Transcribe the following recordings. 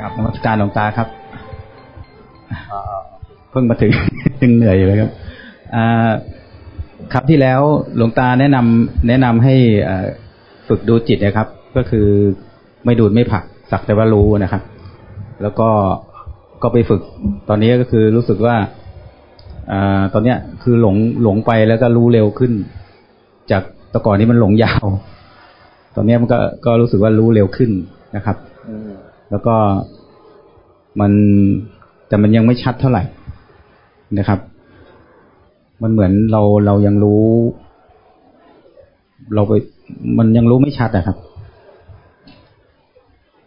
กับนมัสการหลวงตาครับเพิ่งมาถึงยังเหนื่อยอยู่เลยครับครับที่แล้วหลวงตาแนะนำแนะนำให้ฝึกดูจิตนะครับ ก็คือไม่ดูดไม่ผักสักแต่ว่ารู้นะครับ แล้วก็ก็ไปฝึก ตอนนี้ก็คือรู้สึกว่าอตอนเนี้ยคือหลงหลงไปแล้วก็รู้เร็วขึ้น จากแต่ก่อนนี้มันหลงยาว ตอนนี้มันก็ก็รู้สึกว่ารู้เร็วขึ้นนะครับ แล้วก็มันแต่มันยังไม่ชัดเท่าไหร่นะครับ มันเหมือนเราเรายังรู้ เราไปมันยังรู้ไม่ชัดอะครับ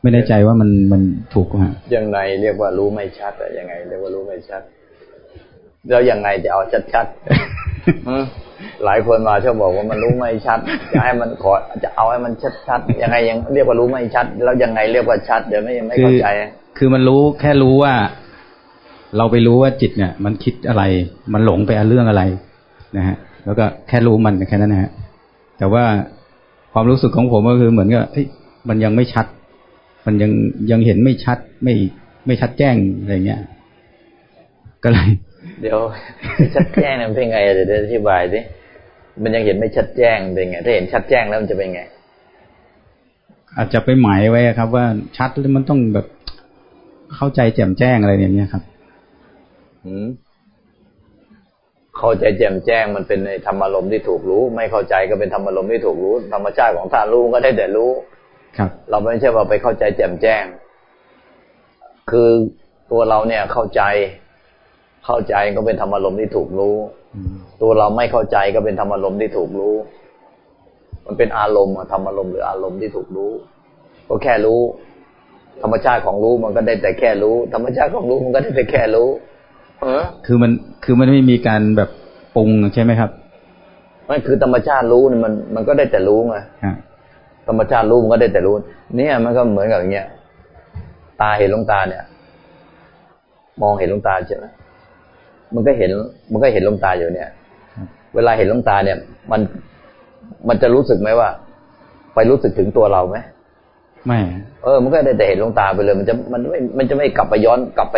ไม่แน่ใจว่ามันมันถูกไหมยังไงเรียกว่ารู้ไม่ชัดอะยังไง เรียกว่ารู้ไม่ชัด แล้วยังไงจะเอาชัดชัด หลายคนมาชอบบอกว่ามันรู้ไม่ชัดจะให้มันขอจะเอาให้มันชัดชัดยังไงยังเรียกว่ารู้ไม่ชัด แล้วยังไงเรียกว่าชัดเดี๋ยวไม่ยังไม่เข้าใจ คือมันรู้แค่รู้ว่า เราไปรู้ว่าจิตเนี่ย มันคิดอะไร มันหลงไปเรื่องอะไรนะฮะ แล้วก็แค่รู้มันแค่นั้นนะฮะแต่ว่าความรู้สึกของผมก็คือเหมือนกับเฮ้ยมันยังไม่ชัด มันยังยังเห็นไม่ชัดไม่ไม่ชัดแจ้งอะไรเงี้ยก็เลย เดี๋ยวชัดแจ้งมันเป็นไงเดี๋ยวอธิบายดิมันยังเห็นไม่ชัดแจ้งเป็นไง ถ้าเห็นชัดแจ้งแล้วมันจะเป็นไง อาจจะไปหมายไว้ครับ ว่าชัดแล้วมันต้องแบบเข้าใจแจ่มแจ้งอะไรอย่างเงี้ยครับอืมเข้าใจแจ่มแจ้งมันเป็นในธรรมารมณ์ที่ถูกรู้ ไม่เข้าใจก็เป็นธรรมารมณ์ที่ถูกรู้ ธรรมชาติของธาตุรู้ก็ได้แต่รู้ ครับ เราไม่ใช่ว่าไปเข้าใจแจ่มแจ้ง คือตัวเราเนี่ยเข้าใจ เข้าใจก็เป็นธรรมารมณ์ที่ถูกรู้ ตัวเราไม่เข้าใจก็เป็นธรรมารมณ์ที่ถูกรู้ มันเป็นอารมณ์ธรรมารมณ์หรืออารมณ์ที่ถูกรู้ ก็แค่รู้ ธรรมชาติของรู้มันก็ได้แต่แค่รู้ ธรรมชาติของรู้มันก็ได้แต่แค่รู้ เออ คือมันคือมันไม่มีการแบบปรุงใช่ไหมครับมันคือธรรมชาติรู้เนี่ยมันมันก็ได้แต่รู้ไงธรรมชาติรู้มันก็ได้แต่รู้ เนี่ยมันก็เหมือนกับอย่างเงี้ย ตาเห็นลงตาเนี่ย มองเห็นลงตาใช่ไหม มันก็เห็น มันก็เห็นลมตาอยู่เนี่ย เวลาเห็นลมตาเนี่ย มันมันจะรู้สึกไหมว่า ไปรู้สึกถึงตัวเราไหมไม่ เออ มันก็ได้แต่เห็นลงตาไปเลย มันจะมันไม่มันจะไม่กลับไปย้อนกลับไป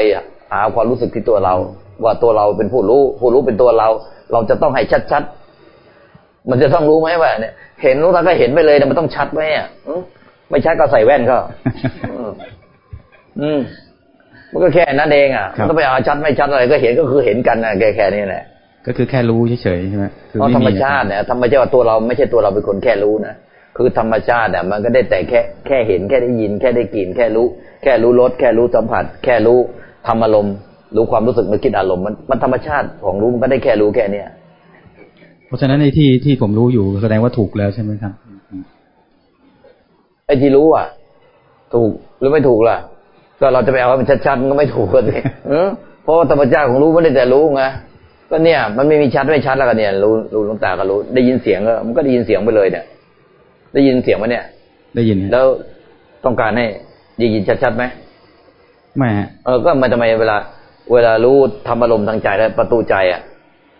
หาความรู้สึกที่ตัวเรา ว่าตัวเราเป็นผู้รู้ ผู้รู้เป็นตัวเรา เราจะต้องให้ชัดๆมันจะต้องรู้ไหมว่าเนี่ย เห็นรู้ตาก็เห็นไปเลยแต่มันต้องชัดไหมอะไม่ชัดก็ใส่แว่นก็ อืม มันก็แค่นั้นเองอะมันต้องไปเอาชัดไม่ชัดอะไรก็เห็นก็คือเห็นกันนะแค่แค่นี้แหละก็คือแค่รู้เฉยๆใช่ไหมคือธรรมชาติเนี่ยธรรมชาติตัวเราไม่ใช่ตัวเราเป็นคนแค่รู้นะคือธรรมชาติเนี่ยมันก็ได้แต่แค่แค่เห็นแค่ได้ยิน แค่ได้กลิ่นแค่รู้ แค่รู้รสแค่รู้สัมผัส แค่รู้ธรรมอารมณ์ รู้ความรู้สึกนึกคิดอารมณ์มันมันธรรมชาติของรู้มันก็ได้แค่รู้แค่เนี้ยเพราะฉะนั้นในที่ที่ผมรู้อยู่แสดงว่าถูกแล้วใช่ไหมครับไอ้ที่รู้อะ ถูกหรือไม่ถูกล่ะ ก็เราจะไปเอาให้มันชัดๆมันก็ไม่ถูกกันเลยเพราะธรรมชาติของรู้ไม่ได้แต่รู้ไงก็เนี่ย มันไม่มีชัดไม่ชัดแล้วกันเนี่ย รู้รู้ลงตาก็รู้ ได้ยินเสียงก็มันก็ได้ยินเสียงไปเลยเนี่ย ได้ยินเสียงไหมเนี่ย ได้ยินแล้วต้องการให้ได้ยินชัดๆไหมไม่เออก็มันทำไมเวลา เวลารู้ทำอารมณ์ทางใจแล้วประตูใจอะ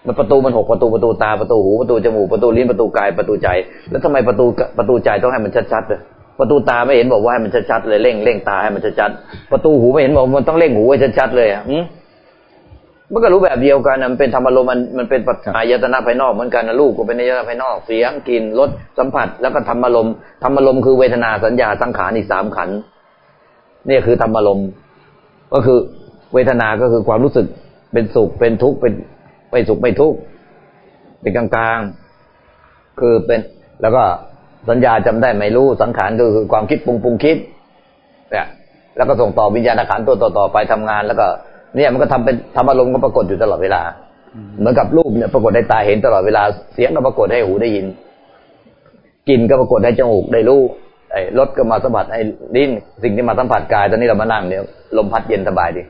มันประตูมันหกประตูประตูตาประตูหูประตูจมูกประตูลิ้นประตูกายประตูใจ แล้วทำไมประตูประตูใจต้องให้มันชัดๆเลย ประตูตาไม่เห็นบอกว่าให้มันชัดๆเลยเร่งเร่งตาให้มันชัดๆประตูหูไม่เห็นบอกมันต้องเร่งหูให้ชัดๆเลยอะมันก็รู้แบบเดียวกันมันเป็นธรรมารมมันมันเป็นปัจจัยตนะภายนอกเหมือนกันนะลูกก็เป็นอายตนะภายนอกเสียงกลิ่นรสสัมผัส แล้วก็ธรรมารมธรรมารมคือเวทนาสัญญาสังขารอีกสามขันนี่คือธรรมารมก็คือเวทนาก็คือความรู้สึกเป็นสุขเป็นทุกข์เป็นไม่สุขไม่ทุกข์เป็นกลางๆคือเป็นแล้วก็ สัญญาจำได้ไม่รู้สังขารก็คือความคิดปรุงปรุงคิดเนี่ยแล้วก็ส่งต่อวิญญาณขันตัวต่อต่อไปทำงาน แล้วก็ เนี่ยมันก็ทำเป็นทำอารมณ์ก็ปรากฏอยู่ตลอดเวลา เหมือนกับรูปเนี่ยปรากฏในตาเห็นตลอดเวลาเสียงก็ปรากฏให้หูได้ยินกลิ่นก็ปรากฏให้จมูกได้รู้ไอ้รสก็มาสัมผัสให้ลิ้นสิ่งที่มาสัมผัสกาย ตอนนี้เรามานั่งเนี่ยลมพัดเย็นสบายดี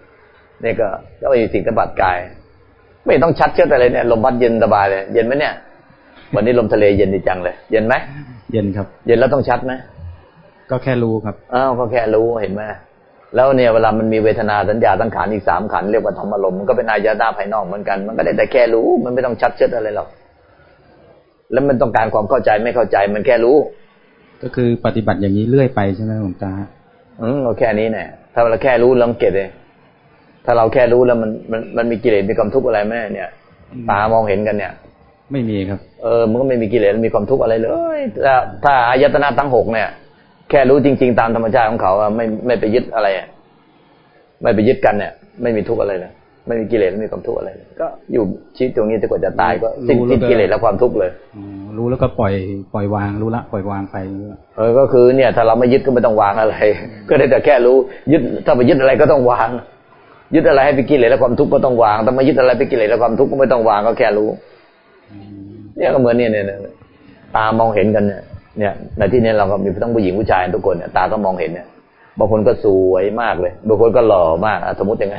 นี่ก็ก็มีสิ่งสัมผัสกาย ไม่ต้องชัดเชื่อแต่เลยเนี่ยลมพัดเย็นสบายเลย เย็นไหมเนี่ย วันนี้ลมทะเลเย็นดีจังเลย เย็นไหม เย็นครับ เย็นแล้วต้องชัดไหมก็แค่รู้ครับอ้าวก็แค่รู้เห็นไหมแล้วเนี่ยเวลามันมีเวทนาสัญญาตั้งขานอีกสามขันเรียกว่าธรรมอารมณ์มันก็เป็นอายตาภายนอกเหมือนกัน มันก็ได้แต่แค่รู้ มันไม่ต้องชัดเชิดอะไรหรอกแล้วมันต้องการความเข้าใจไม่เข้าใจมันแค่รู้ ก็คือปฏิบัติอย่างนี้เรื่อยไปใช่ไหมหลวงตาอืมก็แค่นี้เนี่ยถ้าเราแค่รู้แล้วเก็ตเลยถ้าเราแค่รู้แล้วมันมันมันมีกิเลสมีความทุกข์อะไรไหมเนี่ยตามองเห็นกันเนี่ย ไม่มีครับ เออมันก็ไม่มีกิเลสมีความทุกข์อะไรเลยถ้าถ้าอายตนะทั้งหกเนี่ย แค่รู้จริง ๆ ตามธรรมชาติของเขาอะไม่ไม่ไปยึดอะไรอะไม่ไปยึดกันเนี่ย ไม่มีทุกข์อะไรเลยไม่มีกิเลสไม่มีความทุกข์อะไรเลยก็อยู่ชีวิตตรงนี้จนกว่าจะตายก็สิ้นรู้แล้วสิ้นก็กิเลสและความทุกข์เลยอ๋อรู้แล้วก็ปล่อยปล่อยวางรู้ละปล่อยวางไปเออก็คือเนี่ย ถ้าเราไม่ยึดก็ไม่ต้องวางอะไร ก็ได้แต่แค่รู้ยึดถ้าไปยึดอะไรก็ต้องวาง ยึดอะไรให้เป็นกิเลสและความทุกข์ก็ต้องวางถ้าไม่ยึดอะไรเป็นกิเลสและความทุกข์ก็ไม่ต้องวางก็แค่รู้ เนี่ยก็เหมือนเนี่ยเนี่ยตามองเห็นกันเนี่ยเนี่ยในที่นี้เราก็มีทั้งผู้หญิงผู้ชายทุกคนเนี่ยตาก็มองเห็นเนี่ยบางคนก็สวยมากเลย บางคนก็หล่อมากสมมติอย่างไง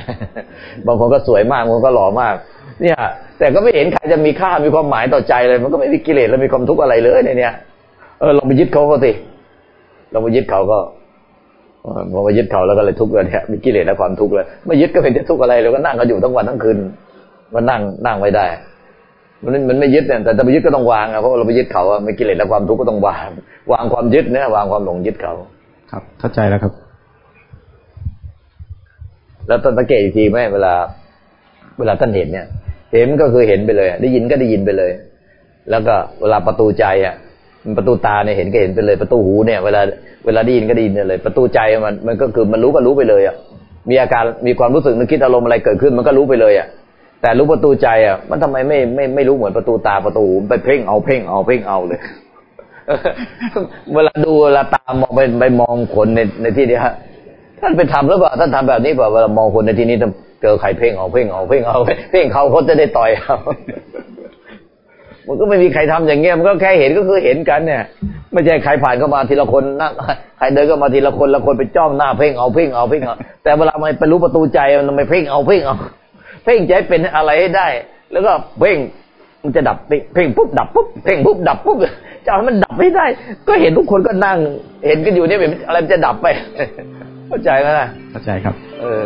บางคนก็สวยมากบางคนก็หล่อมาก เนี่ย แต่ก็ไม่เห็นใครจะมีค่ามีความหมายต่อใจเลย มันก็ไม่มีกิเลสและมีความทุกข์อะไรเลยในเนี่ยเออเราไปยึดเขาก็สิเราไปยึดเขาก็เออพอมายึดเขาแล้วก็เลยทุกข์เลยเนี่ยมีกิเลสและความทุกข์เลยไม่ยึดก็เป็นทุกข์อะไรเราก็นั่งกันอยู่ทั้งวันทั้งคืนมันนั่งนั่งไม่ได้ มันมันไม่ยึดเนี่ยแต่ถ้าไปยึดก็ต้องวางอะเพราะเราไปยึดเขาอะไม่กิเลสและความทุกข์ก็ต้องวาง วางความยึดเนี่ยวางความหลงยึดเขา ครับ เข้าใจแล้วครับ แล้วท่านสังเกตอีกทีไหมเวลา เวลาท่านเห็นเนี่ย เห็นก็คือเห็นไปเลยอะได้ยินก็ได้ยินไปเลย แล้วก็เวลาประตูใจอะมันประตูตาเนี่ยเห็นก็เห็นไปเลย ประตูหูเนี่ยเวลาเวลาได้ยินก็ได้ยินไปเลย ประตูใจมันมันก็คือมันรู้ก็รู้ไปเลยอะมีอาการมีความรู้สึกนึกคิดอารมณ์อะไรเกิดขึ้น มันก็รู้ไปเลยอะ แต่รู้ประตูใจอะ มันทำไมไม่ไม่ไม่รู้เหมือนประตูตาประตูหูไปเพ่งเอาเพ่งเอาเพ่งเอาเลยเวลาดูเวลาตามองไปไปมองคนในในที่นี้ยท่านไปทำหรือเปล่าท่านทำแบบนี้เปล่าเวลามองคนในที่นี้เจอใครเพ่งเอาเพ่งเอาเพ่งเอาเพ่งเขาเขาจะได้ต่อยเอามันก็ไม่มีใครทำอย่างเงี้ยมันก็แค่เห็นก็คือเห็นกันเนี่ย ไม่ใช่ใครผ่านเข้ามาทีละคนนั่งใครเดินเข้ามาทีละคนละคนไปจ้องหน้าเพ่งเอาเพ่งเอาเพ่งเอาแต่เวลามันไปรู้ประตูใจมันไม่เพ่งเอาเพ่งเอา เพ่งใจเป็นอะไรให้ได้ แล้วก็เพ่งมันจะดับเพ่งปุ๊บดับปุ๊บเพ่งปุ๊บดับปุ๊บจะให้มันดับไม่ได้ ก็เห็นทุกคนก็นั่ง เห็นกันอยู่เนี่ยอะไรมันจะดับไป เข้าใจไหมล่ะเข้าใจครับ เออ